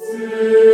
Sit